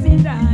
sit down.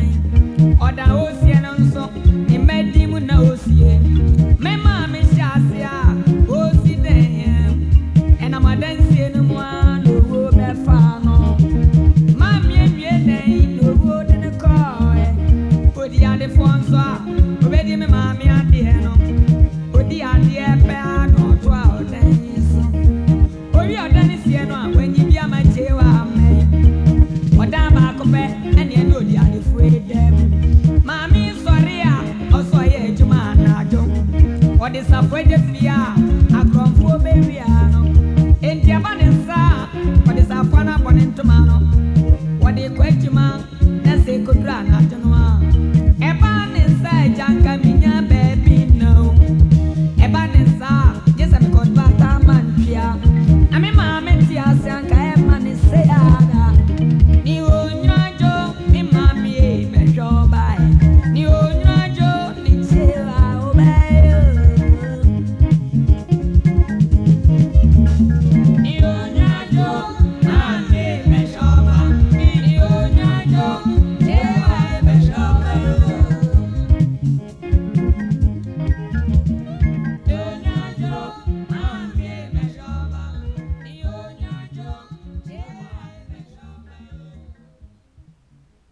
inside.